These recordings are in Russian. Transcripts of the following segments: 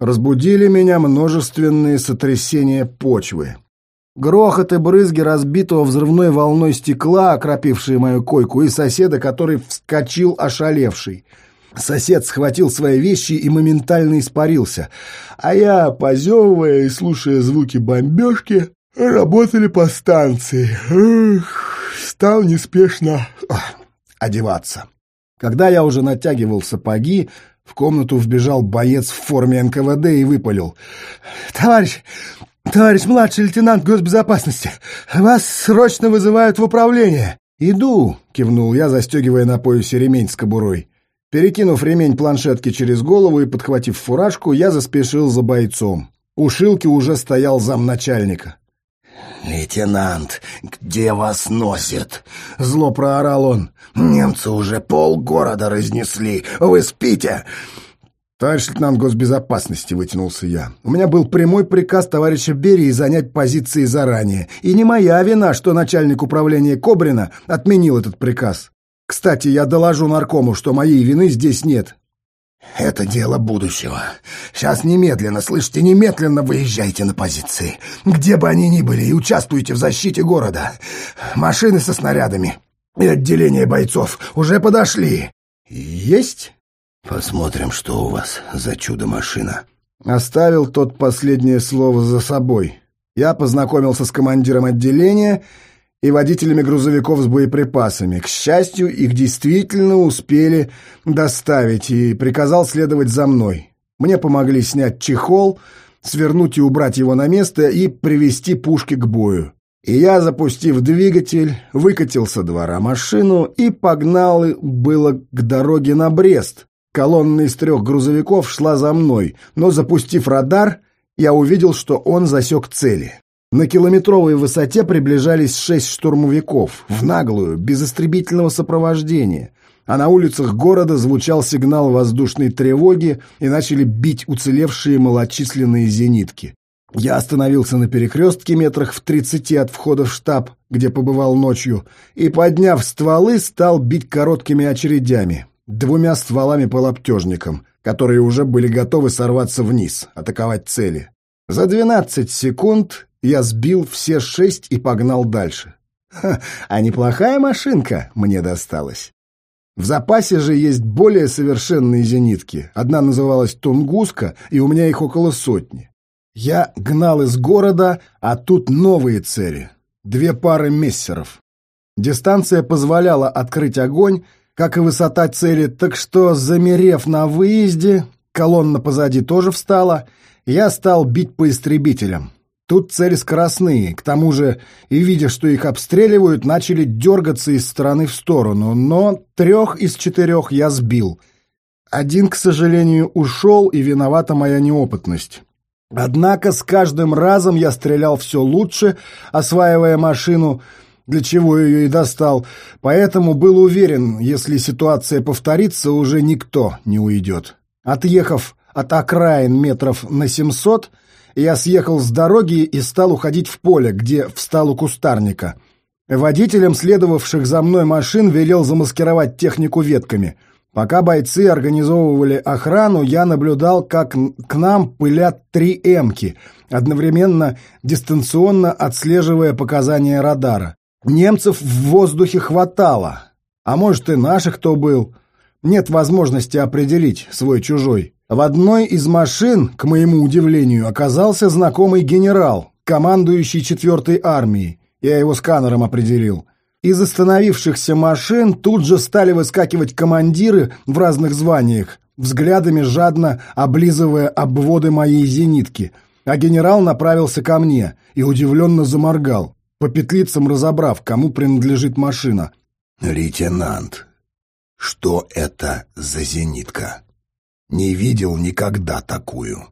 Разбудили меня множественные сотрясения почвы. Грохот и брызги разбитого взрывной волной стекла, окропившие мою койку, и соседа, который вскочил ошалевший. Сосед схватил свои вещи и моментально испарился, а я, позевывая и слушая звуки бомбежки, работали по станции. Эх, стал неспешно одеваться. Когда я уже натягивал сапоги, в комнату вбежал боец в форме НКВД и выпалил. «Товарищ, товарищ младший лейтенант госбезопасности, вас срочно вызывают в управление!» «Иду!» — кивнул я, застегивая на поясе ремень с кобурой. Перекинув ремень планшетки через голову и подхватив фуражку, я заспешил за бойцом. У Шилки уже стоял замначальника. «Лейтенант, где вас носит?» — зло проорал он. «Немцы уже полгорода разнесли. Вы спите?» «Товарищ лейтенант госбезопасности», — вытянулся я. «У меня был прямой приказ товарища Берии занять позиции заранее. И не моя вина, что начальник управления Кобрина отменил этот приказ. Кстати, я доложу наркому, что моей вины здесь нет. «Это дело будущего. Сейчас немедленно, слышите, немедленно выезжайте на позиции. Где бы они ни были, и участвуйте в защите города. Машины со снарядами и отделение бойцов уже подошли». «Есть?» «Посмотрим, что у вас за чудо-машина». Оставил тот последнее слово за собой. Я познакомился с командиром отделения и водителями грузовиков с боеприпасами. К счастью, их действительно успели доставить и приказал следовать за мной. Мне помогли снять чехол, свернуть и убрать его на место и привести пушки к бою. И я, запустив двигатель, выкатил со двора машину и погнал было к дороге на Брест. Колонна из трех грузовиков шла за мной, но, запустив радар, я увидел, что он засек цели. На километровой высоте приближались шесть штурмовиков, в наглую, без истребительного сопровождения, а на улицах города звучал сигнал воздушной тревоги и начали бить уцелевшие малочисленные зенитки. Я остановился на перекрестке метрах в тридцати от входа в штаб, где побывал ночью, и, подняв стволы, стал бить короткими очередями, двумя стволами по лаптежникам, которые уже были готовы сорваться вниз, атаковать цели. За двенадцать секунд я сбил все шесть и погнал дальше. Ха, а неплохая машинка мне досталась. В запасе же есть более совершенные зенитки. Одна называлась «Тунгуска», и у меня их около сотни. Я гнал из города, а тут новые цели. Две пары мессеров. Дистанция позволяла открыть огонь, как и высота цели, так что, замерев на выезде, колонна позади тоже встала, я стал бить по истребителям. Тут цели скоростные, к тому же, и видя, что их обстреливают, начали дергаться из стороны в сторону, но трех из четырех я сбил. Один, к сожалению, ушел, и виновата моя неопытность. Однако с каждым разом я стрелял все лучше, осваивая машину, для чего ее и достал, поэтому был уверен, если ситуация повторится, уже никто не уйдет. Отъехав от окраин метров на семьсот, я съехал с дороги и стал уходить в поле, где встал у кустарника. Водителям следовавших за мной машин велел замаскировать технику ветками. Пока бойцы организовывали охрану, я наблюдал, как к нам пылят три «Эмки», одновременно дистанционно отслеживая показания радара. Немцев в воздухе хватало, а может и наших кто был. Нет возможности определить свой-чужой. В одной из машин, к моему удивлению, оказался знакомый генерал, командующий четвертой армией. Я его сканером определил. Из остановившихся машин тут же стали выскакивать командиры в разных званиях, взглядами жадно облизывая обводы моей зенитки. А генерал направился ко мне и удивленно заморгал, по петлицам разобрав, кому принадлежит машина. «Лейтенант, что это за зенитка?» Не видел никогда такую.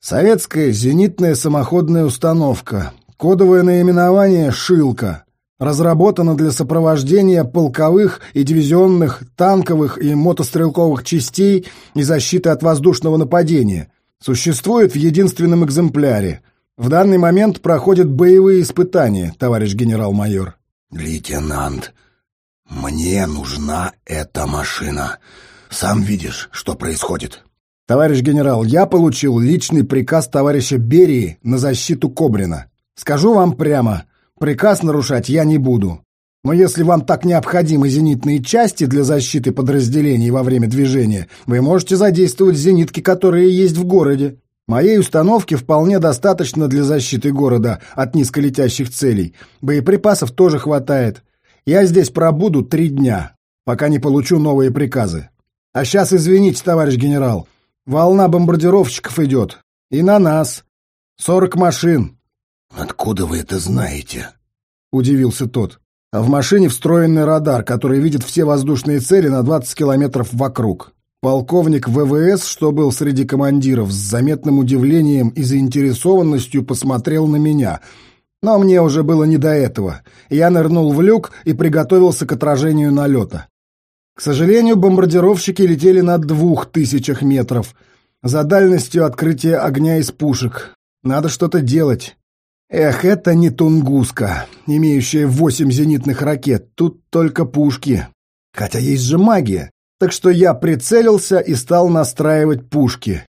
Советская зенитная самоходная установка. Кодовое наименование «Шилка». Разработана для сопровождения полковых и дивизионных танковых и мотострелковых частей и защиты от воздушного нападения. Существует в единственном экземпляре. В данный момент проходят боевые испытания, товарищ генерал-майор. «Лейтенант, мне нужна эта машина. Сам видишь, что происходит. Товарищ генерал, я получил личный приказ товарища Берии на защиту Кобрина. Скажу вам прямо, приказ нарушать я не буду. Но если вам так необходимы зенитные части для защиты подразделений во время движения, вы можете задействовать зенитки, которые есть в городе. Моей установки вполне достаточно для защиты города от низколетящих целей. Боеприпасов тоже хватает. Я здесь пробуду три дня, пока не получу новые приказы. А сейчас извините, товарищ генерал, волна бомбардировщиков идет. И на нас. Сорок машин. «Откуда вы это знаете?» — удивился тот. А в машине встроенный радар, который видит все воздушные цели на 20 километров вокруг. Полковник ВВС, что был среди командиров, с заметным удивлением и заинтересованностью посмотрел на меня. Но мне уже было не до этого. Я нырнул в люк и приготовился к отражению налета. К сожалению, бомбардировщики летели на двух тысячах метров. За дальностью открытия огня из пушек. Надо что-то делать. Эх, это не Тунгуска, имеющая восемь зенитных ракет, тут только пушки. Хотя есть же магия. Так что я прицелился и стал настраивать пушки.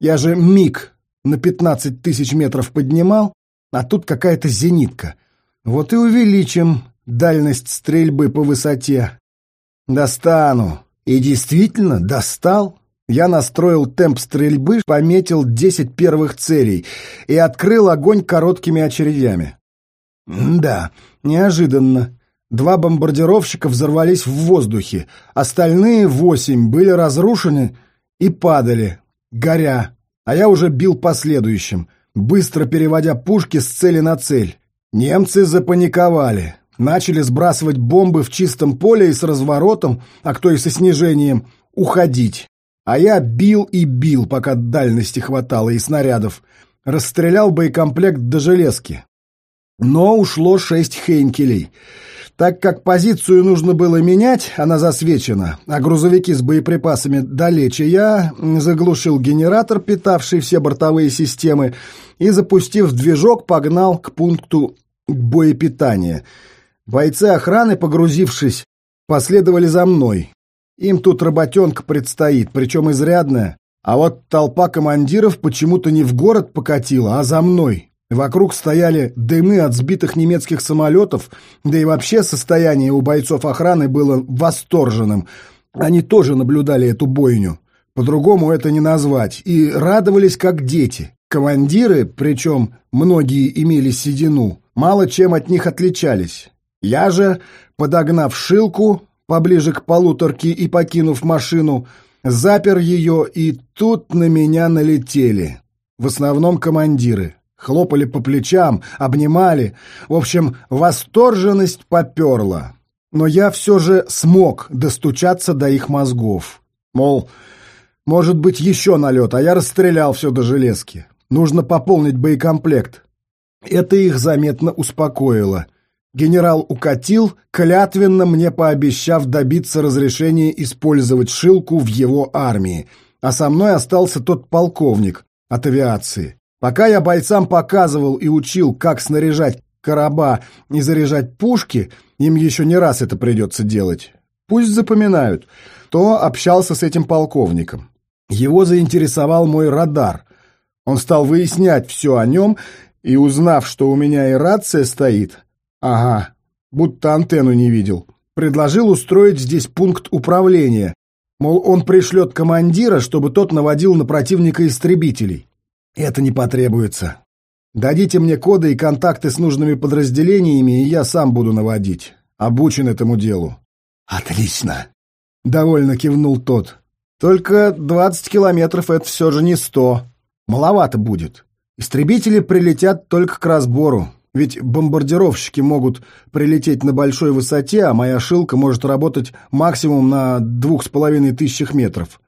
Я же миг на пятнадцать тысяч метров поднимал, а тут какая-то зенитка. Вот и увеличим дальность стрельбы по высоте. Достану. И действительно, достал. Я настроил темп стрельбы, пометил 10 первых целей и открыл огонь короткими очередями. да, неожиданно. Два бомбардировщика взорвались в воздухе, остальные восемь были разрушены и падали, горя, а я уже бил последующим, быстро переводя пушки с цели на цель. Немцы запаниковали, начали сбрасывать бомбы в чистом поле и с разворотом, а кто и со снижением, уходить. А я бил и бил, пока дальности хватало и снарядов. Расстрелял боекомплект до железки. Но ушло шесть хейнкелей. Так как позицию нужно было менять, она засвечена, а грузовики с боеприпасами далече, я заглушил генератор, питавший все бортовые системы, и, запустив движок, погнал к пункту боепитания. Бойцы охраны, погрузившись, последовали за мной. Им тут работенка предстоит, причем изрядная. А вот толпа командиров почему-то не в город покатила, а за мной. Вокруг стояли дымы от сбитых немецких самолетов, да и вообще состояние у бойцов охраны было восторженным. Они тоже наблюдали эту бойню. По-другому это не назвать. И радовались, как дети. Командиры, причем многие имели седину, мало чем от них отличались. Я же, подогнав шилку, поближе к полуторке и покинув машину, запер ее, и тут на меня налетели. В основном командиры. Хлопали по плечам, обнимали. В общем, восторженность поперла. Но я все же смог достучаться до их мозгов. Мол, может быть еще налет, а я расстрелял все до железки. Нужно пополнить боекомплект. Это их заметно успокоило. Генерал укатил, клятвенно мне пообещав добиться разрешения использовать шилку в его армии, а со мной остался тот полковник от авиации. Пока я бойцам показывал и учил, как снаряжать короба и заряжать пушки, им еще не раз это придется делать. Пусть запоминают, то общался с этим полковником. Его заинтересовал мой радар. Он стал выяснять все о нем, и, узнав, что у меня и рация стоит, Ага, будто антенну не видел. Предложил устроить здесь пункт управления. Мол, он пришлет командира, чтобы тот наводил на противника истребителей. Это не потребуется. Дадите мне коды и контакты с нужными подразделениями, и я сам буду наводить. Обучен этому делу. Отлично. Довольно кивнул тот. Только двадцать километров — это все же не сто. Маловато будет. Истребители прилетят только к разбору. Ведь бомбардировщики могут прилететь на большой высоте, а моя шилка может работать максимум на двух с половиной тысячах метров.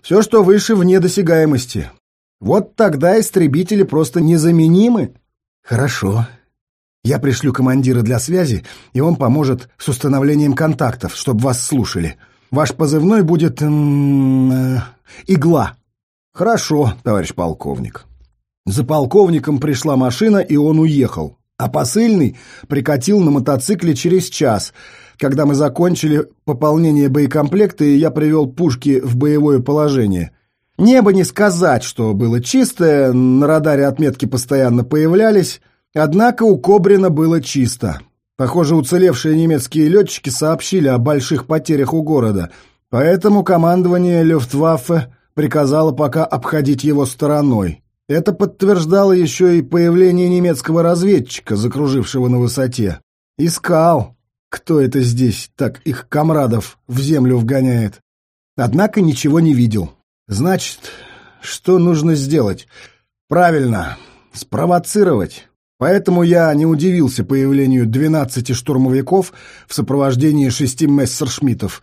Все, что выше, вне досягаемости. Вот тогда истребители просто незаменимы. Хорошо. Я пришлю командира для связи, и он поможет с установлением контактов, чтобы вас слушали. Ваш позывной будет... М э, игла. Хорошо, товарищ полковник. За полковником пришла машина, и он уехал. А посыльный прикатил на мотоцикле через час, когда мы закончили пополнение боекомплекта, и я привел пушки в боевое положение. Небо не сказать, что было чистое, на радаре отметки постоянно появлялись, однако у Кобрина было чисто. Похоже, уцелевшие немецкие летчики сообщили о больших потерях у города, поэтому командование Люфтваффе приказало пока обходить его стороной. Это подтверждало еще и появление немецкого разведчика, закружившего на высоте. Искал, кто это здесь так их комрадов в землю вгоняет. Однако ничего не видел. Значит, что нужно сделать? Правильно, спровоцировать. Поэтому я не удивился появлению двенадцати штурмовиков в сопровождении шести мессершмиттов,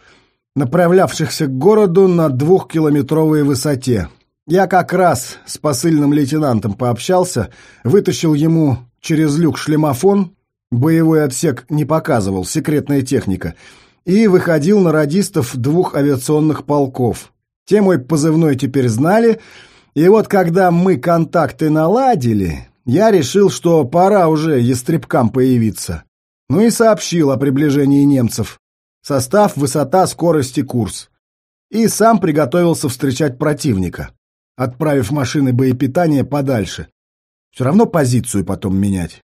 направлявшихся к городу на двухкилометровой высоте. Я как раз с посыльным лейтенантом пообщался, вытащил ему через люк шлемофон, боевой отсек не показывал, секретная техника, и выходил на радистов двух авиационных полков. Те мой позывной теперь знали, и вот когда мы контакты наладили, я решил, что пора уже ястребкам появиться. Ну и сообщил о приближении немцев. Состав, высота, скорость и курс. И сам приготовился встречать противника, отправив машины боепитания подальше. Все равно позицию потом менять.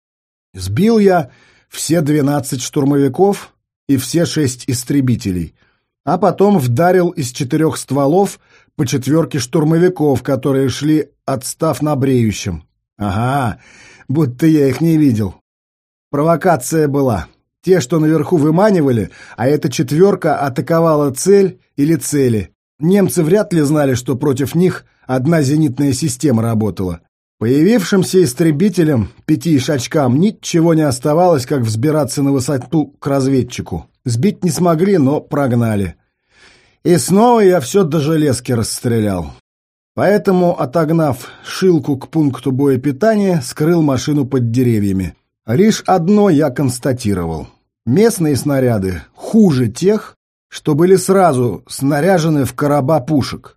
Сбил я все двенадцать штурмовиков и все шесть истребителей — а потом вдарил из четырех стволов по четверке штурмовиков, которые шли, отстав на бреющем. Ага, будто я их не видел. Провокация была. Те, что наверху выманивали, а эта четверка атаковала цель или цели. Немцы вряд ли знали, что против них одна зенитная система работала. Появившимся истребителям, пяти шачкам, ничего не оставалось, как взбираться на высоту к разведчику. Сбить не смогли, но прогнали. И снова я все до железки расстрелял. Поэтому, отогнав шилку к пункту боепитания, скрыл машину под деревьями. Лишь одно я констатировал. Местные снаряды хуже тех, что были сразу снаряжены в короба пушек.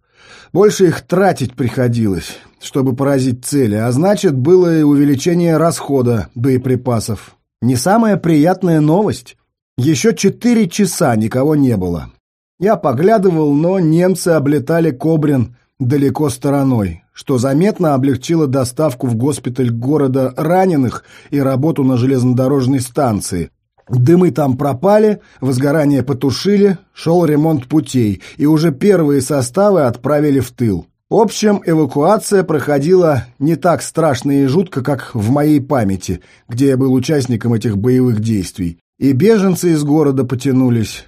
Больше их тратить приходилось, чтобы поразить цели, а значит, было и увеличение расхода боеприпасов. Не самая приятная новость. Еще четыре часа никого не было. Я поглядывал, но немцы облетали Кобрин далеко стороной, что заметно облегчило доставку в госпиталь города раненых и работу на железнодорожной станции. Дымы там пропали, возгорание потушили, шел ремонт путей, и уже первые составы отправили в тыл. В общем, эвакуация проходила не так страшно и жутко, как в моей памяти, где я был участником этих боевых действий. И беженцы из города потянулись.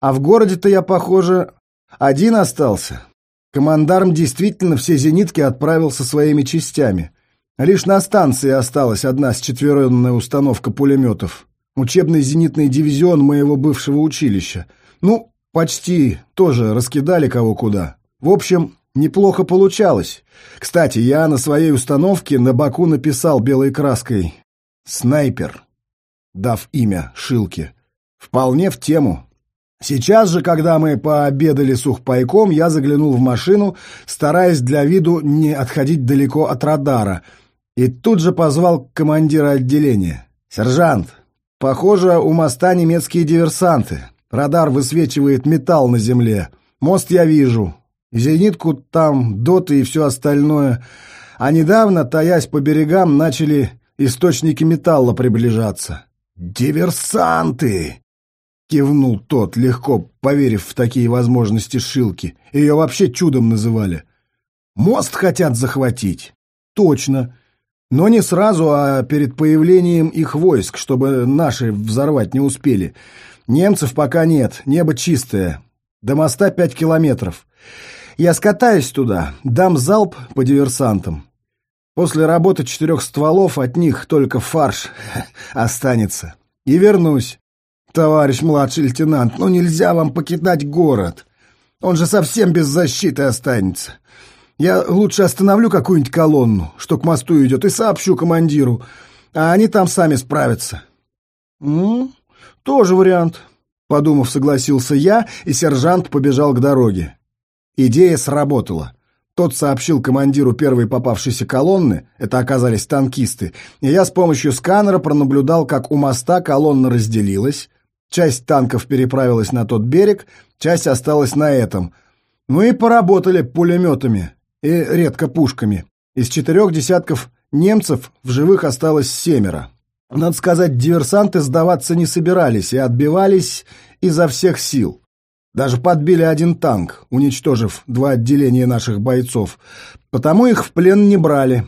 А в городе-то я, похоже, один остался. Командарм действительно все зенитки отправил со своими частями. Лишь на станции осталась одна счетверенная установка пулеметов. Учебный зенитный дивизион моего бывшего училища. Ну, почти тоже раскидали кого куда. В общем, неплохо получалось. Кстати, я на своей установке на боку написал белой краской «Снайпер» дав имя Шилке. Вполне в тему. Сейчас же, когда мы пообедали сухпайком, я заглянул в машину, стараясь для виду не отходить далеко от радара, и тут же позвал командира отделения. «Сержант, похоже, у моста немецкие диверсанты. Радар высвечивает металл на земле. Мост я вижу. Зенитку там, доты и все остальное. А недавно, таясь по берегам, начали источники металла приближаться. «Диверсанты!» — кивнул тот, легко поверив в такие возможности Шилки. Ее вообще чудом называли. «Мост хотят захватить?» «Точно. Но не сразу, а перед появлением их войск, чтобы наши взорвать не успели. Немцев пока нет, небо чистое. До моста пять километров. Я скатаюсь туда, дам залп по диверсантам. После работы четырех стволов от них только фарш останется. И вернусь. Товарищ младший лейтенант, ну нельзя вам покидать город. Он же совсем без защиты останется. Я лучше остановлю какую-нибудь колонну, что к мосту идет, и сообщу командиру, а они там сами справятся. Ну, тоже вариант. Подумав, согласился я, и сержант побежал к дороге. Идея сработала. Тот сообщил командиру первой попавшейся колонны, это оказались танкисты, и я с помощью сканера пронаблюдал, как у моста колонна разделилась, часть танков переправилась на тот берег, часть осталась на этом. Ну и поработали пулеметами. И редко пушками. Из четырех десятков немцев в живых осталось семеро. Надо сказать, диверсанты сдаваться не собирались и отбивались изо всех сил. Даже подбили один танк, уничтожив два отделения наших бойцов. Потому их в плен не брали.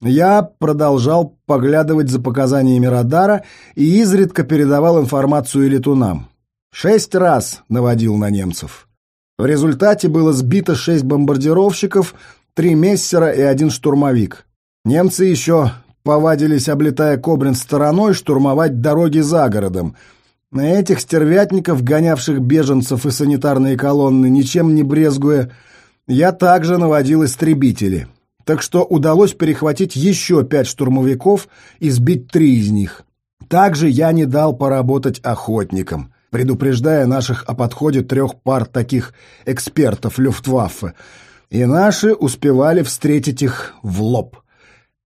Я продолжал поглядывать за показаниями радара и изредка передавал информацию летунам. Шесть раз наводил на немцев. В результате было сбито шесть бомбардировщиков, три мессера и один штурмовик. Немцы еще повадились, облетая Кобрин стороной, штурмовать дороги за городом. На этих стервятников, гонявших беженцев и санитарные колонны, ничем не брезгуя, я также наводил истребители. Так что удалось перехватить еще пять штурмовиков и сбить три из них. Также я не дал поработать охотникам, предупреждая наших о подходе трех пар таких экспертов Люфтваффе, и наши успевали встретить их в лоб.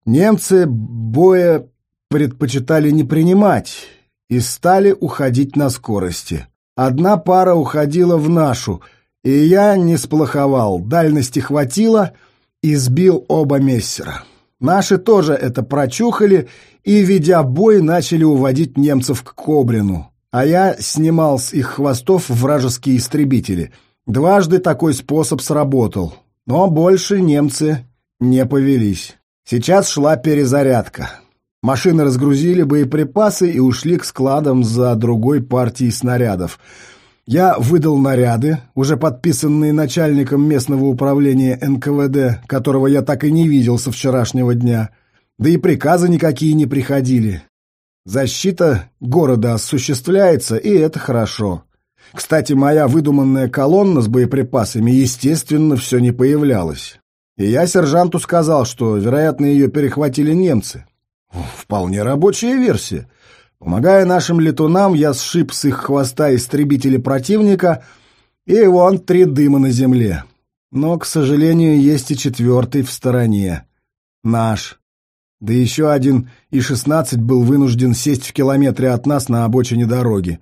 Немцы боя предпочитали не принимать и стали уходить на скорости. Одна пара уходила в нашу, и я не сплоховал, дальности хватило и сбил оба мессера. Наши тоже это прочухали и, ведя бой, начали уводить немцев к Кобрину, а я снимал с их хвостов вражеские истребители. Дважды такой способ сработал, но больше немцы не повелись. Сейчас шла перезарядка. Машины разгрузили боеприпасы и ушли к складам за другой партией снарядов. Я выдал наряды, уже подписанные начальником местного управления НКВД, которого я так и не видел со вчерашнего дня. Да и приказы никакие не приходили. Защита города осуществляется, и это хорошо. Кстати, моя выдуманная колонна с боеприпасами, естественно, все не появлялась. И я сержанту сказал, что, вероятно, ее перехватили немцы. Вполне рабочая версия. Помогая нашим летунам, я сшиб с их хвоста истребители противника, и вон три дыма на земле. Но, к сожалению, есть и четвертый в стороне. Наш. Да еще один И-16 был вынужден сесть в километре от нас на обочине дороги.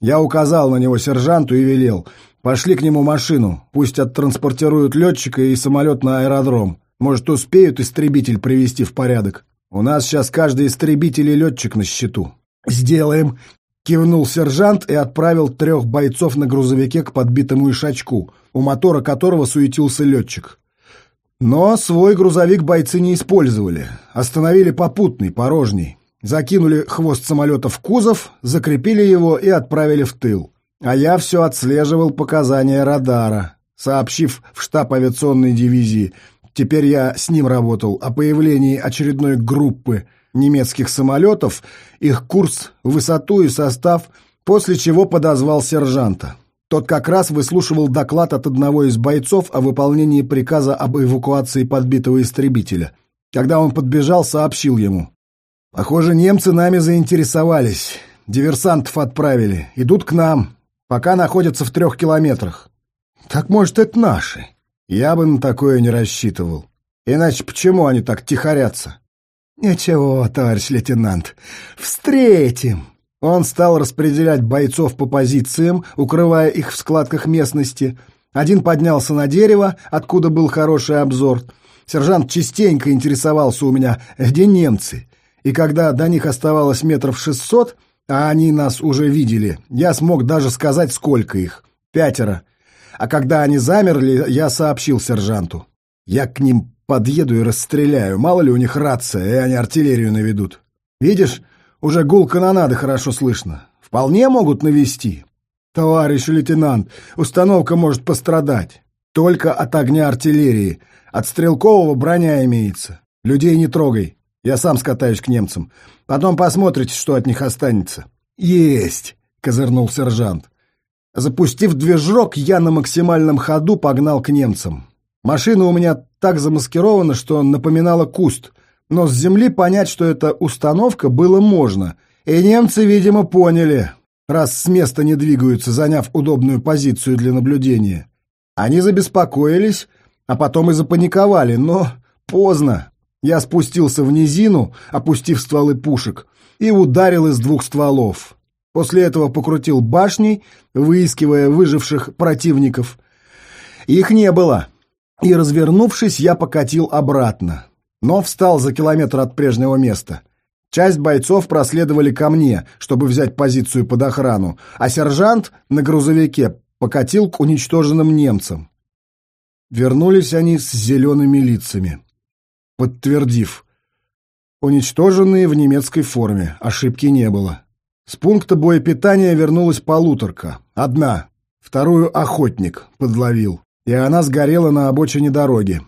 Я указал на него сержанту и велел. Пошли к нему машину, пусть оттранспортируют летчика и самолет на аэродром. Может, успеют истребитель привести в порядок. У нас сейчас каждый истребитель и летчик на счету. Сделаем. Кивнул сержант и отправил трех бойцов на грузовике к подбитому ишачку, у мотора которого суетился летчик. Но свой грузовик бойцы не использовали. Остановили попутный, порожний. Закинули хвост самолета в кузов, закрепили его и отправили в тыл. А я все отслеживал показания радара, сообщив в штаб авиационной дивизии. Теперь я с ним работал о появлении очередной группы немецких самолетов, их курс, высоту и состав, после чего подозвал сержанта. Тот как раз выслушивал доклад от одного из бойцов о выполнении приказа об эвакуации подбитого истребителя. Когда он подбежал, сообщил ему. «Похоже, немцы нами заинтересовались. Диверсантов отправили. Идут к нам пока находятся в трех километрах. Так, может, это наши? Я бы на такое не рассчитывал. Иначе почему они так тихорятся? Ничего, товарищ лейтенант, встретим. Он стал распределять бойцов по позициям, укрывая их в складках местности. Один поднялся на дерево, откуда был хороший обзор. Сержант частенько интересовался у меня, где немцы. И когда до них оставалось метров шестьсот, а они нас уже видели. Я смог даже сказать, сколько их. Пятеро. А когда они замерли, я сообщил сержанту. Я к ним подъеду и расстреляю. Мало ли у них рация, и они артиллерию наведут. Видишь, уже гул канонады хорошо слышно. Вполне могут навести. Товарищ лейтенант, установка может пострадать. Только от огня артиллерии. От стрелкового броня имеется. Людей не трогай. Я сам скатаюсь к немцам. Потом посмотрите, что от них останется». «Есть!» — козырнул сержант. Запустив движок, я на максимальном ходу погнал к немцам. Машина у меня так замаскирована, что напоминала куст, но с земли понять, что это установка, было можно. И немцы, видимо, поняли, раз с места не двигаются, заняв удобную позицию для наблюдения. Они забеспокоились, а потом и запаниковали, но поздно. Я спустился в низину, опустив стволы пушек, и ударил из двух стволов. После этого покрутил башней, выискивая выживших противников. Их не было. и, развернувшись, я покатил обратно, но встал за километр от прежнего места. Часть бойцов проследовали ко мне, чтобы взять позицию под охрану, а сержант на грузовике покатил к уничтоженным немцам. Вернулись они с зелеными лицами, подтвердив. Уничтоженные в немецкой форме, ошибки не было. С пункта боепитания вернулась полуторка, одна, вторую охотник подловил, и она сгорела на обочине дороги.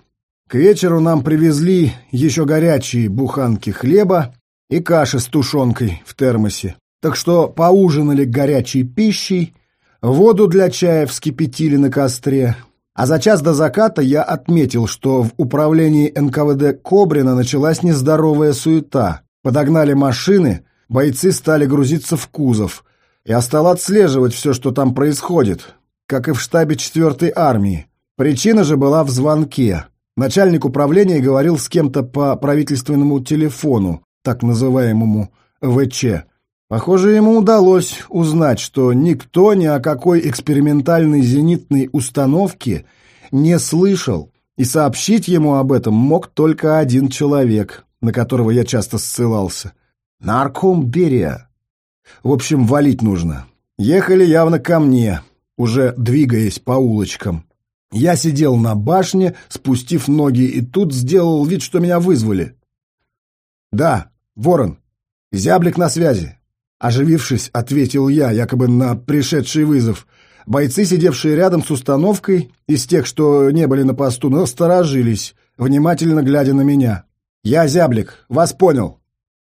К вечеру нам привезли еще горячие буханки хлеба и каши с тушенкой в термосе. Так что поужинали горячей пищей, воду для чая вскипятили на костре. А за час до заката я отметил, что в управлении НКВД Кобрина началась нездоровая суета. Подогнали машины, бойцы стали грузиться в кузов. Я стал отслеживать все, что там происходит, как и в штабе 4-й армии. Причина же была в звонке. Начальник управления говорил с кем-то по правительственному телефону, так называемому ВЧ. Похоже, ему удалось узнать, что никто ни о какой экспериментальной зенитной установке не слышал, и сообщить ему об этом мог только один человек, на которого я часто ссылался. Нарком Берия. В общем, валить нужно. Ехали явно ко мне, уже двигаясь по улочкам. Я сидел на башне, спустив ноги, и тут сделал вид, что меня вызвали. «Да, Ворон, зяблик на связи». Оживившись, ответил я, якобы на пришедший вызов. Бойцы, сидевшие рядом с установкой, из тех, что не были на посту, насторожились, внимательно глядя на меня. «Я зяблик, вас понял».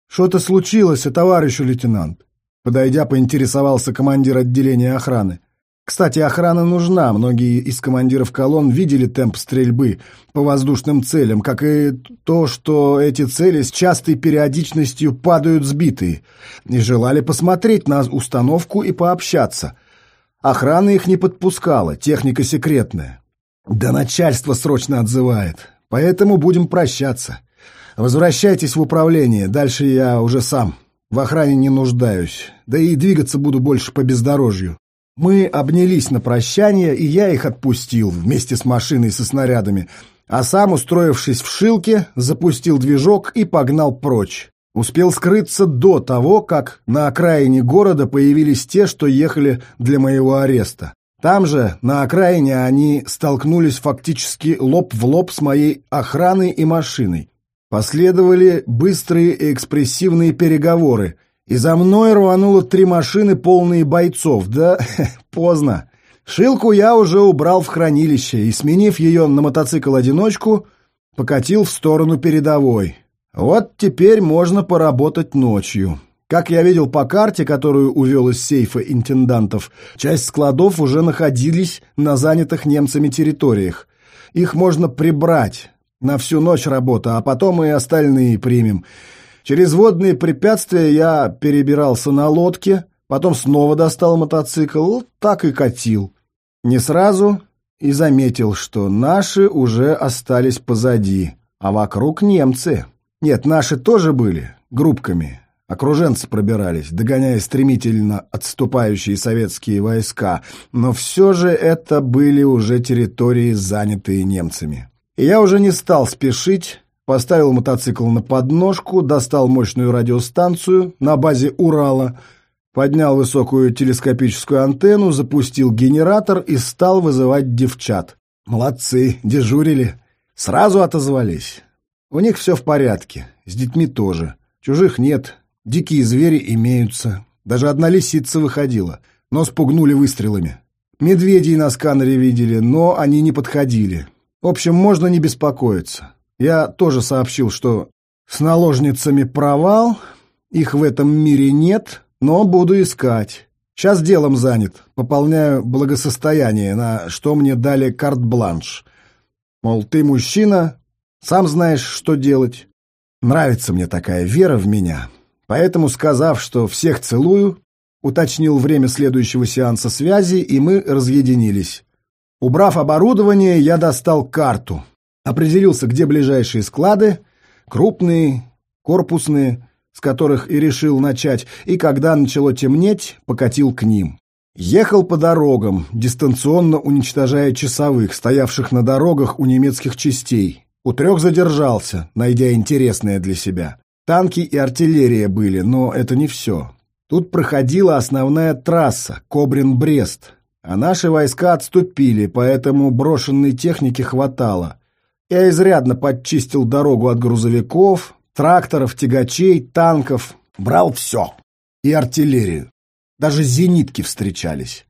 «Что-то случилось, товарищ лейтенант?» Подойдя, поинтересовался командир отделения охраны. Кстати, охрана нужна. Многие из командиров колонн видели темп стрельбы по воздушным целям, как и то, что эти цели с частой периодичностью падают сбитые, и желали посмотреть на установку и пообщаться. Охрана их не подпускала, техника секретная. Да начальство срочно отзывает, поэтому будем прощаться. Возвращайтесь в управление, дальше я уже сам. В охране не нуждаюсь, да и двигаться буду больше по бездорожью. Мы обнялись на прощание, и я их отпустил вместе с машиной со снарядами, а сам, устроившись в шилке, запустил движок и погнал прочь. Успел скрыться до того, как на окраине города появились те, что ехали для моего ареста. Там же, на окраине, они столкнулись фактически лоб в лоб с моей охраной и машиной. Последовали быстрые и экспрессивные переговоры, и за мной рвануло три машины, полные бойцов. Да поздно. Шилку я уже убрал в хранилище и, сменив ее на мотоцикл-одиночку, покатил в сторону передовой. Вот теперь можно поработать ночью. Как я видел по карте, которую увел из сейфа интендантов, часть складов уже находились на занятых немцами территориях. Их можно прибрать. На всю ночь работа, а потом и остальные примем. Через водные препятствия я перебирался на лодке, потом снова достал мотоцикл, так и катил. Не сразу и заметил, что наши уже остались позади, а вокруг немцы. Нет, наши тоже были, группками. Окруженцы пробирались, догоняя стремительно отступающие советские войска, но все же это были уже территории, занятые немцами. И я уже не стал спешить, поставил мотоцикл на подножку, достал мощную радиостанцию на базе Урала, поднял высокую телескопическую антенну, запустил генератор и стал вызывать девчат. Молодцы, дежурили. Сразу отозвались. У них все в порядке, с детьми тоже. Чужих нет, дикие звери имеются. Даже одна лисица выходила, но спугнули выстрелами. Медведей на сканере видели, но они не подходили. В общем, можно не беспокоиться. Я тоже сообщил, что с наложницами провал, их в этом мире нет, но буду искать. Сейчас делом занят, пополняю благосостояние, на что мне дали карт-бланш. Мол, ты мужчина, сам знаешь, что делать. Нравится мне такая вера в меня. Поэтому, сказав, что всех целую, уточнил время следующего сеанса связи, и мы разъединились. Убрав оборудование, я достал карту — Определился, где ближайшие склады, крупные, корпусные, с которых и решил начать, и когда начало темнеть, покатил к ним. Ехал по дорогам, дистанционно уничтожая часовых, стоявших на дорогах у немецких частей. У трех задержался, найдя интересное для себя. Танки и артиллерия были, но это не все. Тут проходила основная трасса Кобрин-Брест, а наши войска отступили, поэтому брошенной техники хватало. Я изрядно подчистил дорогу от грузовиков, тракторов, тягачей, танков. Брал все. И артиллерию. Даже зенитки встречались.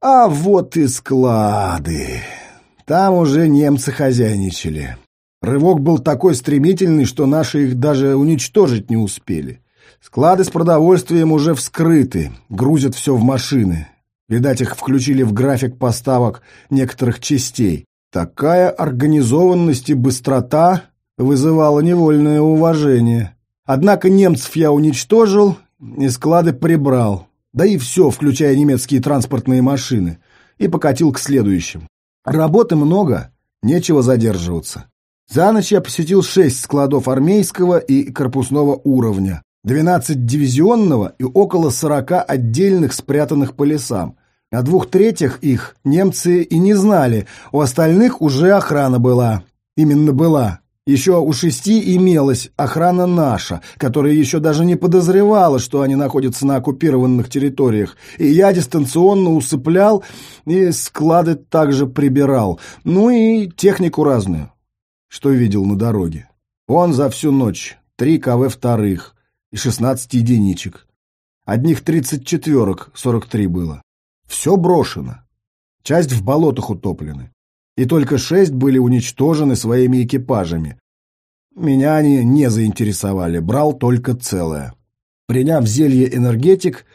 А вот и склады. Там уже немцы хозяйничали. Рывок был такой стремительный, что наши их даже уничтожить не успели. Склады с продовольствием уже вскрыты, грузят все в машины. Видать, их включили в график поставок некоторых частей. Такая организованность и быстрота вызывала невольное уважение. Однако немцев я уничтожил и склады прибрал да и все, включая немецкие транспортные машины, и покатил к следующим. Работы много, нечего задерживаться. За ночь я посетил шесть складов армейского и корпусного уровня, 12 дивизионного и около 40 отдельных спрятанных по лесам. О двух третьих их немцы и не знали, у остальных уже охрана была. Именно была. Еще у шести имелась охрана наша, которая еще даже не подозревала, что они находятся на оккупированных территориях, и я дистанционно усыплял и склады также прибирал, ну и технику разную, что видел на дороге. Он за всю ночь три КВ вторых и шестнадцать единичек. Одних тридцать четверок, сорок три было. Все брошено. Часть в болотах утоплены и только шесть были уничтожены своими экипажами. Меня они не заинтересовали, брал только целое. Приняв зелье «Энергетик»,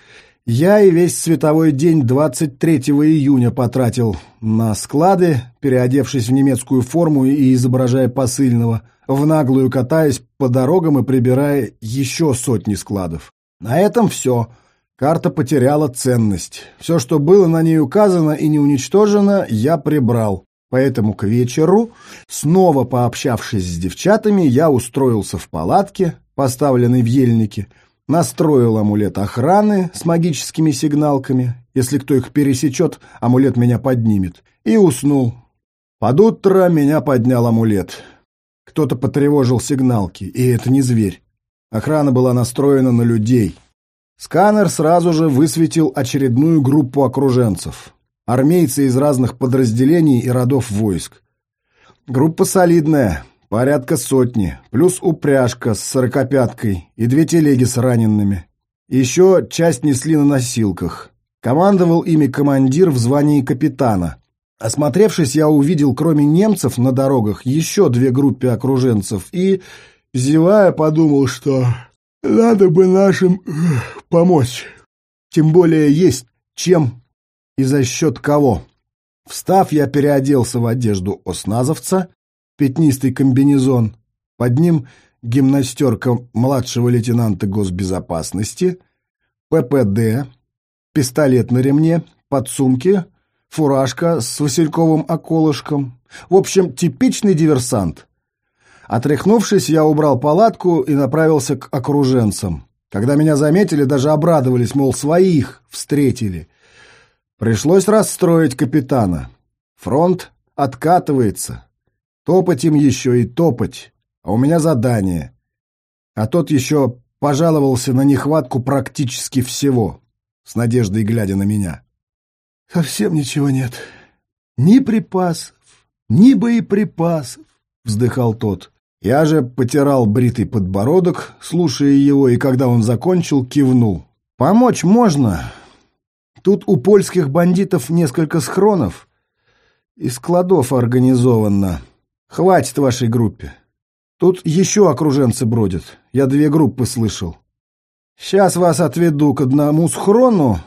я и весь световой день 23 июня потратил на склады, переодевшись в немецкую форму и изображая посыльного, в наглую катаясь по дорогам и прибирая еще сотни складов. На этом все. Карта потеряла ценность. Все, что было на ней указано и не уничтожено, я прибрал. Поэтому к вечеру, снова пообщавшись с девчатами, я устроился в палатке, поставленной в ельнике, настроил амулет охраны с магическими сигналками, если кто их пересечет, амулет меня поднимет, и уснул. Под утро меня поднял амулет. Кто-то потревожил сигналки, и это не зверь. Охрана была настроена на людей. Сканер сразу же высветил очередную группу окруженцев армейцы из разных подразделений и родов войск. Группа солидная, порядка сотни, плюс упряжка с сорокопяткой и две телеги с ранеными. Еще часть несли на носилках. Командовал ими командир в звании капитана. Осмотревшись, я увидел, кроме немцев на дорогах, еще две группы окруженцев и, зевая, подумал, что надо бы нашим помочь. Тем более есть чем и за счет кого. Встав, я переоделся в одежду осназовца, пятнистый комбинезон, под ним гимнастерка младшего лейтенанта госбезопасности, ППД, пистолет на ремне, подсумки, фуражка с васильковым околышком. В общем, типичный диверсант. Отряхнувшись, я убрал палатку и направился к окруженцам. Когда меня заметили, даже обрадовались, мол, своих встретили. Пришлось расстроить капитана. Фронт откатывается. Топать им еще и топать. А у меня задание. А тот еще пожаловался на нехватку практически всего, с надеждой глядя на меня. «Совсем ничего нет. Ни припасов, ни боеприпасов», — вздыхал тот. Я же потирал бритый подбородок, слушая его, и когда он закончил, кивнул. «Помочь можно, Тут у польских бандитов несколько схронов и складов организованно. Хватит вашей группе. Тут еще окруженцы бродят. Я две группы слышал. Сейчас вас отведу к одному схрону.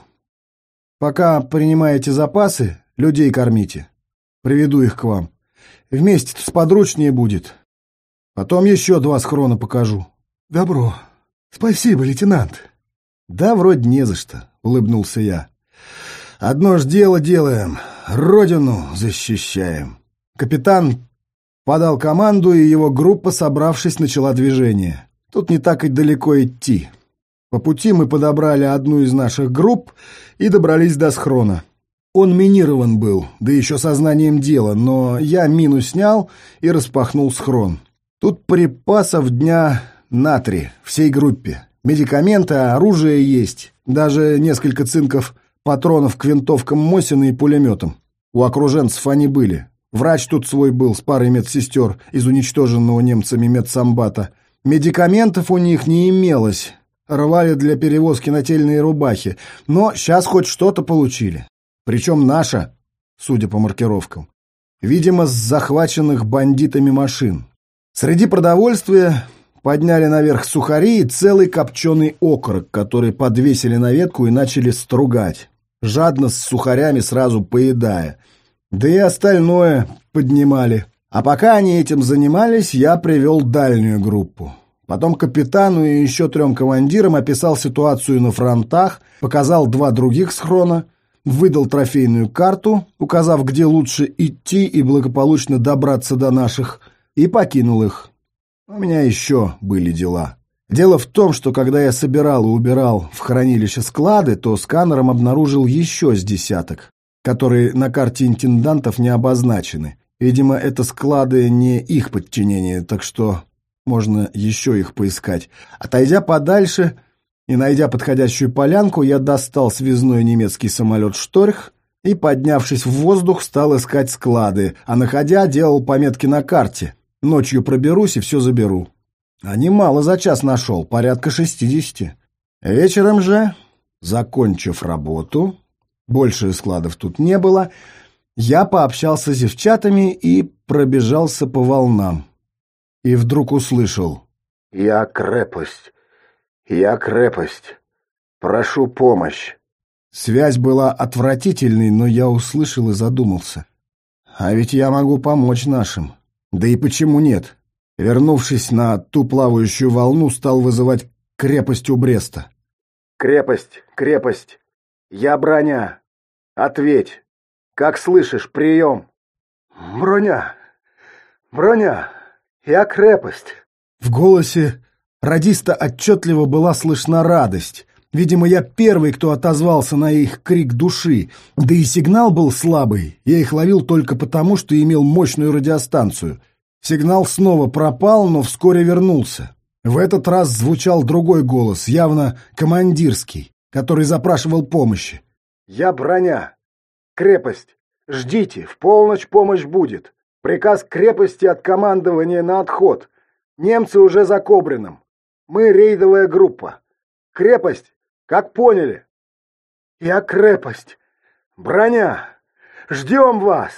Пока принимаете запасы, людей кормите. Приведу их к вам. Вместе с подручнее будет. Потом еще два схрона покажу. Добро. Спасибо, лейтенант. Да, вроде не за что, улыбнулся я. Одно ж дело делаем, родину защищаем. Капитан подал команду, и его группа, собравшись, начала движение. Тут не так и далеко идти. По пути мы подобрали одну из наших групп и добрались до схрона. Он минирован был, да еще сознанием дела, но я мину снял и распахнул схрон. Тут припасов дня на три всей группе. Медикаменты, оружие есть, даже несколько цинков патронов к винтовкам Мосина и пулеметам. У окруженцев они были. Врач тут свой был с парой медсестер из уничтоженного немцами медсамбата. Медикаментов у них не имелось. Рвали для перевозки нательные рубахи. Но сейчас хоть что-то получили. Причем наша, судя по маркировкам. Видимо, с захваченных бандитами машин. Среди продовольствия подняли наверх сухари и целый копченый окорок, который подвесили на ветку и начали стругать, жадно с сухарями сразу поедая. Да и остальное поднимали. А пока они этим занимались, я привел дальнюю группу. Потом капитану и еще трем командирам описал ситуацию на фронтах, показал два других схрона, выдал трофейную карту, указав, где лучше идти и благополучно добраться до наших, и покинул их. У меня еще были дела. Дело в том, что когда я собирал и убирал в хранилище склады, то сканером обнаружил еще с десяток, которые на карте интендантов не обозначены. Видимо, это склады не их подчинение, так что можно еще их поискать. Отойдя подальше и найдя подходящую полянку, я достал связной немецкий самолет «Шторх» и, поднявшись в воздух, стал искать склады, а находя, делал пометки на карте. Ночью проберусь и все заберу. А немало за час нашел, порядка шестидесяти. Вечером же, закончив работу, больше складов тут не было, я пообщался с девчатами и пробежался по волнам. И вдруг услышал. «Я крепость, я крепость, прошу помощь». Связь была отвратительной, но я услышал и задумался. А ведь я могу помочь нашим. Да и почему нет? Вернувшись на ту плавающую волну, стал вызывать крепость у Бреста. «Крепость, крепость, я броня. Ответь. Как слышишь, прием?» «Броня, броня, я крепость». В голосе радиста отчетливо была слышна радость. Видимо, я первый, кто отозвался на их крик души. Да и сигнал был слабый. Я их ловил только потому, что имел мощную радиостанцию. Сигнал снова пропал, но вскоре вернулся. В этот раз звучал другой голос, явно командирский, который запрашивал помощи. «Я броня. Крепость. Ждите, в полночь помощь будет. Приказ крепости от командования на отход. Немцы уже за Кобрином. Мы рейдовая группа. Крепость как поняли? Я крепость. Броня. Ждем вас.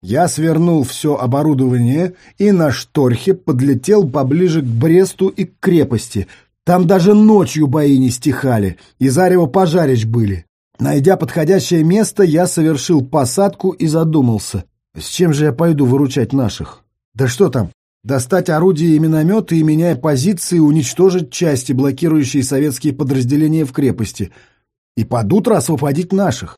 Я свернул все оборудование и на шторхе подлетел поближе к Бресту и к крепости. Там даже ночью бои не стихали, и зарево пожарищ были. Найдя подходящее место, я совершил посадку и задумался, с чем же я пойду выручать наших? Да что там, Достать орудия и минометы и, меняя позиции, уничтожить части, блокирующие советские подразделения в крепости. И под утро освободить наших.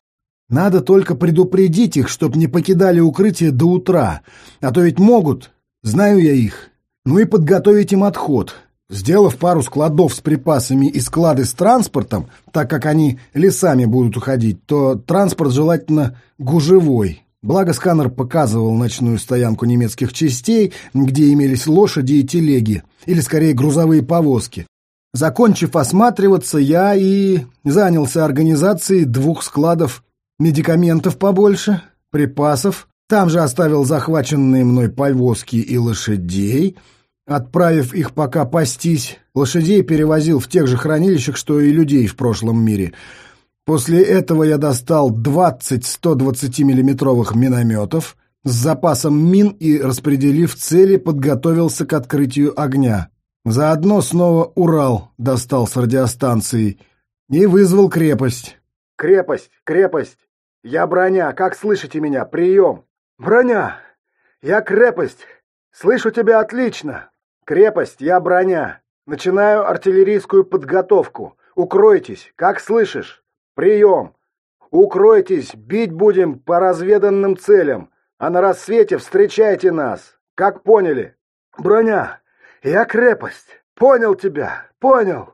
Надо только предупредить их, чтоб не покидали укрытие до утра. А то ведь могут, знаю я их. Ну и подготовить им отход. Сделав пару складов с припасами и склады с транспортом, так как они лесами будут уходить, то транспорт желательно гужевой, Благо сканер показывал ночную стоянку немецких частей, где имелись лошади и телеги, или скорее грузовые повозки. Закончив осматриваться, я и занялся организацией двух складов медикаментов побольше, припасов, там же оставил захваченные мной повозки и лошадей, отправив их пока пастись. Лошадей перевозил в тех же хранилищах, что и людей в прошлом мире — После этого я достал 20 120-миллиметровых минометов с запасом мин и, распределив цели, подготовился к открытию огня. Заодно снова Урал достал с радиостанцией и вызвал крепость. «Крепость, крепость! Я броня, как слышите меня? Прием! Броня! Я крепость! Слышу тебя отлично! Крепость, я броня! Начинаю артиллерийскую подготовку. Укройтесь, как слышишь?» «Прием! Укройтесь, бить будем по разведанным целям, а на рассвете встречайте нас. Как поняли? Броня, я крепость. Понял тебя, понял.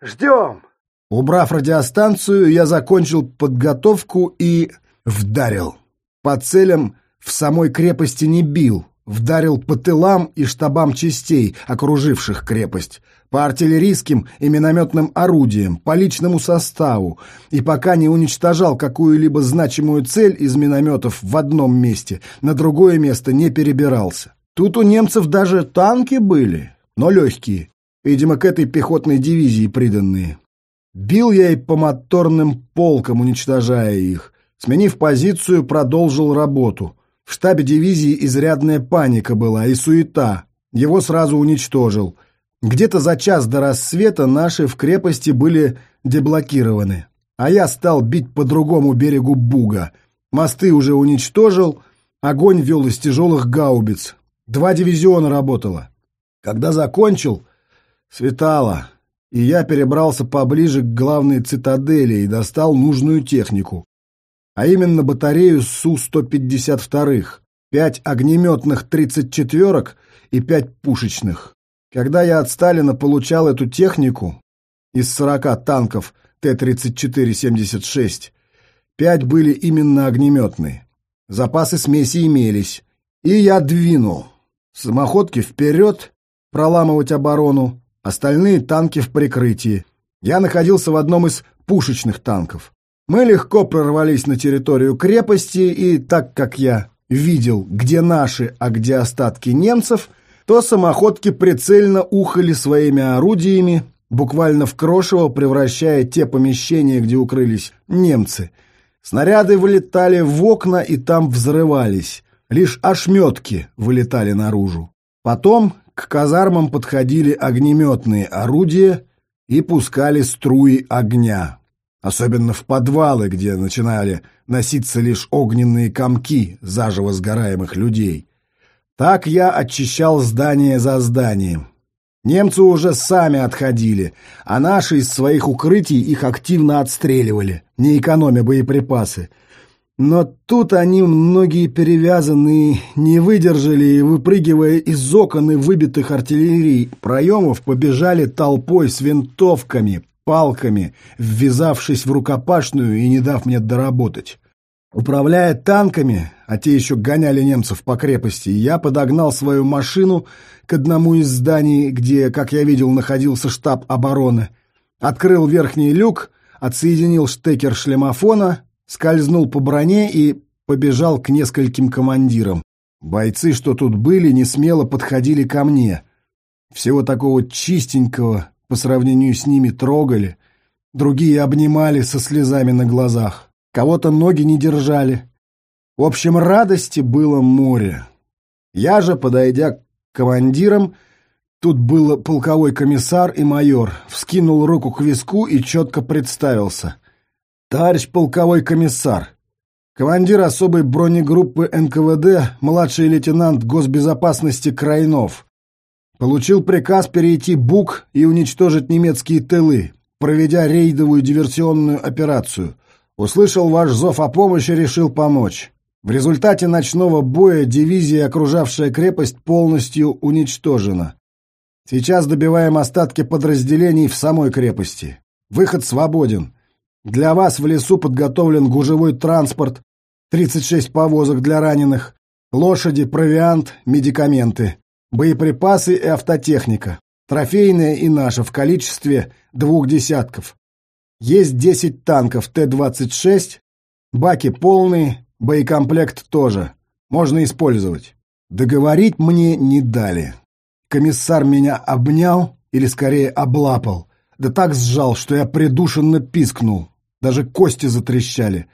Ждем!» Убрав радиостанцию, я закончил подготовку и вдарил. По целям в самой крепости не бил, вдарил по тылам и штабам частей, окруживших крепость, по артиллерийским и минометным орудиям, по личному составу, и пока не уничтожал какую-либо значимую цель из минометов в одном месте, на другое место не перебирался. Тут у немцев даже танки были, но легкие, видимо, к этой пехотной дивизии приданные. Бил я и по моторным полкам, уничтожая их. Сменив позицию, продолжил работу. В штабе дивизии изрядная паника была и суета. Его сразу уничтожил. Где-то за час до рассвета наши в крепости были деблокированы. А я стал бить по другому берегу Буга. Мосты уже уничтожил, огонь вел из тяжелых гаубиц. Два дивизиона работало. Когда закончил, светало, и я перебрался поближе к главной цитадели и достал нужную технику а именно батарею Су-152, пять огнеметных 34-ок и пять пушечных. Когда я от Сталина получал эту технику, из 40 танков Т-34-76, пять были именно огнеметные. Запасы смеси имелись. И я двинул. Самоходки вперед, проламывать оборону, остальные танки в прикрытии. Я находился в одном из пушечных танков. Мы легко прорвались на территорию крепости, и так как я видел, где наши, а где остатки немцев, то самоходки прицельно ухали своими орудиями, буквально в крошево превращая те помещения, где укрылись немцы. Снаряды вылетали в окна и там взрывались. Лишь ошметки вылетали наружу. Потом к казармам подходили огнеметные орудия и пускали струи огня особенно в подвалы, где начинали носиться лишь огненные комки заживо сгораемых людей. Так я очищал здание за зданием. Немцы уже сами отходили, а наши из своих укрытий их активно отстреливали, не экономя боеприпасы. Но тут они, многие перевязанные, не выдержали и, выпрыгивая из окон и выбитых артиллерий проемов, побежали толпой с винтовками, палками, ввязавшись в рукопашную и не дав мне доработать. Управляя танками, а те еще гоняли немцев по крепости, я подогнал свою машину к одному из зданий, где, как я видел, находился штаб обороны, открыл верхний люк, отсоединил штекер шлемофона, скользнул по броне и побежал к нескольким командирам. Бойцы, что тут были, не смело подходили ко мне. Всего такого чистенького, по сравнению с ними трогали, другие обнимали со слезами на глазах, кого-то ноги не держали. В общем, радости было море. Я же, подойдя к командирам, тут был полковой комиссар и майор, вскинул руку к виску и четко представился. «Товарищ полковой комиссар, командир особой бронегруппы НКВД, младший лейтенант госбезопасности Крайнов». Получил приказ перейти Бук и уничтожить немецкие тылы, проведя рейдовую диверсионную операцию. Услышал ваш зов о помощи, решил помочь. В результате ночного боя дивизия, окружавшая крепость, полностью уничтожена. Сейчас добиваем остатки подразделений в самой крепости. Выход свободен. Для вас в лесу подготовлен гужевой транспорт, 36 повозок для раненых, лошади, провиант, медикаменты боеприпасы и автотехника, трофейная и наша в количестве двух десятков. Есть 10 танков Т-26, баки полные, боекомплект тоже. Можно использовать. Договорить мне не дали. Комиссар меня обнял, или скорее облапал, да так сжал, что я придушенно пискнул. Даже кости затрещали.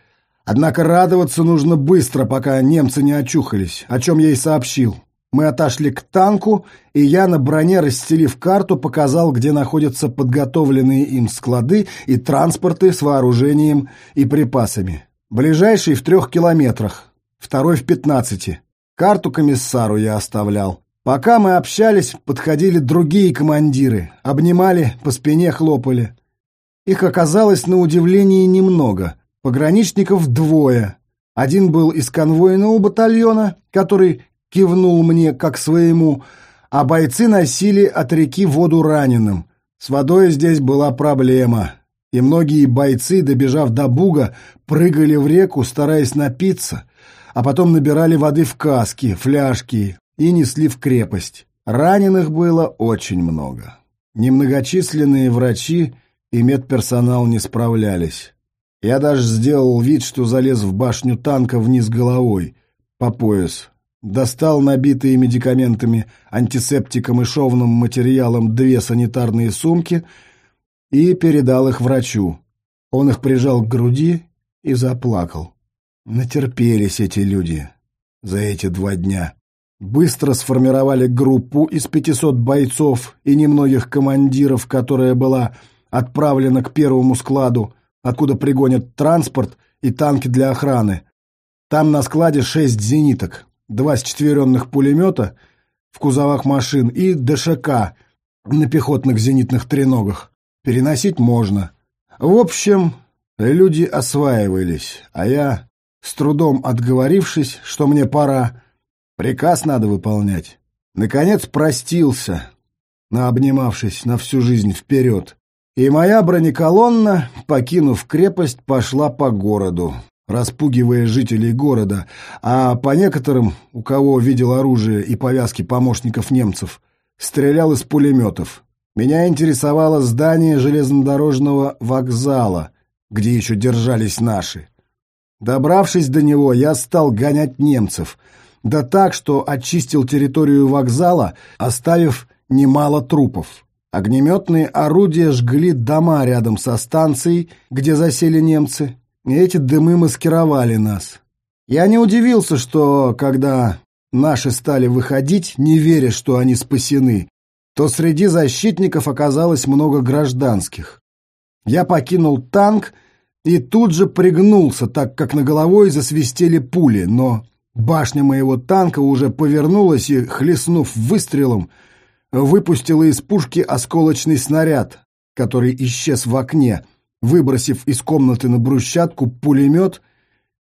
Однако радоваться нужно быстро, пока немцы не очухались, о чем я и сообщил. Мы отошли к танку, и я на броне, расстелив карту, показал, где находятся подготовленные им склады и транспорты с вооружением и припасами. Ближайший в трех километрах, второй в пятнадцати. Карту комиссару я оставлял. Пока мы общались, подходили другие командиры, обнимали, по спине хлопали. Их оказалось на удивление немного. Пограничников двое. Один был из конвойного батальона, который кивнул мне как своему, а бойцы носили от реки воду раненым. С водой здесь была проблема, и многие бойцы, добежав до буга, прыгали в реку, стараясь напиться, а потом набирали воды в каски, фляжки и несли в крепость. Раненых было очень много. Немногочисленные врачи и медперсонал не справлялись. Я даже сделал вид, что залез в башню танка вниз головой, по пояс. Достал набитые медикаментами, антисептиком и шовным материалом две санитарные сумки и передал их врачу. Он их прижал к груди и заплакал. Натерпелись эти люди за эти два дня быстро сформировали группу из 500 бойцов и немногих командиров, которая была отправлена к первому складу, откуда пригонят транспорт и танки для охраны. Там на складе шесть зениток, два счетверенных пулемета в кузовах машин и ДШК на пехотных зенитных треногах. Переносить можно. В общем, люди осваивались, а я, с трудом отговорившись, что мне пора, Приказ надо выполнять. Наконец простился, наобнимавшись на всю жизнь вперед. И моя бронеколонна, покинув крепость, пошла по городу, распугивая жителей города, а по некоторым, у кого видел оружие и повязки помощников немцев, стрелял из пулеметов. Меня интересовало здание железнодорожного вокзала, где еще держались наши. Добравшись до него, я стал гонять немцев — да так, что очистил территорию вокзала, оставив немало трупов. Огнеметные орудия жгли дома рядом со станцией, где засели немцы, эти дымы маскировали нас. Я не удивился, что, когда наши стали выходить, не веря, что они спасены, то среди защитников оказалось много гражданских. Я покинул танк и тут же пригнулся, так как на головой засвистели пули, но Башня моего танка уже повернулась и, хлестнув выстрелом, выпустила из пушки осколочный снаряд, который исчез в окне, выбросив из комнаты на брусчатку пулемет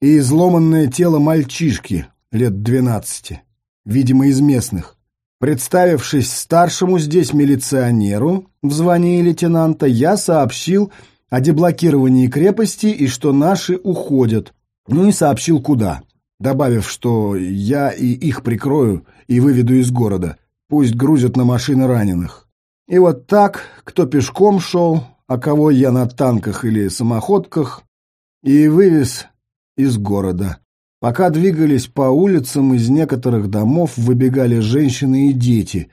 и изломанное тело мальчишки лет двенадцати, видимо, из местных. Представившись старшему здесь милиционеру в звании лейтенанта, я сообщил о деблокировании крепости и что наши уходят, ну и сообщил куда добавив, что я и их прикрою и выведу из города. Пусть грузят на машины раненых. И вот так, кто пешком шел, а кого я на танках или самоходках, и вывез из города. Пока двигались по улицам, из некоторых домов выбегали женщины и дети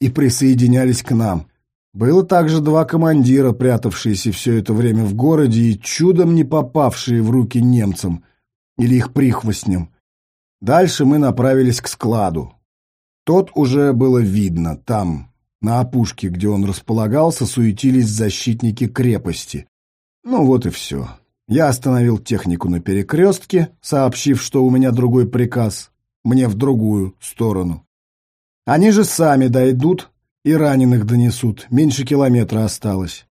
и присоединялись к нам. Было также два командира, прятавшиеся все это время в городе и чудом не попавшие в руки немцам – или их прихвостнем. Дальше мы направились к складу. Тот уже было видно, там, на опушке, где он располагался, суетились защитники крепости. Ну вот и все. Я остановил технику на перекрестке, сообщив, что у меня другой приказ, мне в другую сторону. Они же сами дойдут и раненых донесут, меньше километра осталось.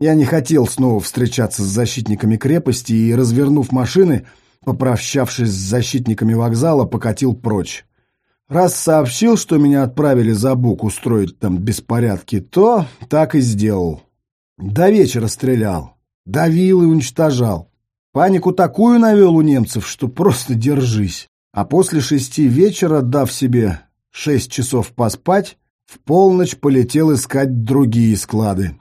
Я не хотел снова встречаться с защитниками крепости и, развернув машины, попрощавшись с защитниками вокзала, покатил прочь. Раз сообщил, что меня отправили за бук устроить там беспорядки, то так и сделал. До вечера стрелял, давил и уничтожал. Панику такую навел у немцев, что просто держись. А после шести вечера, дав себе шесть часов поспать, в полночь полетел искать другие склады.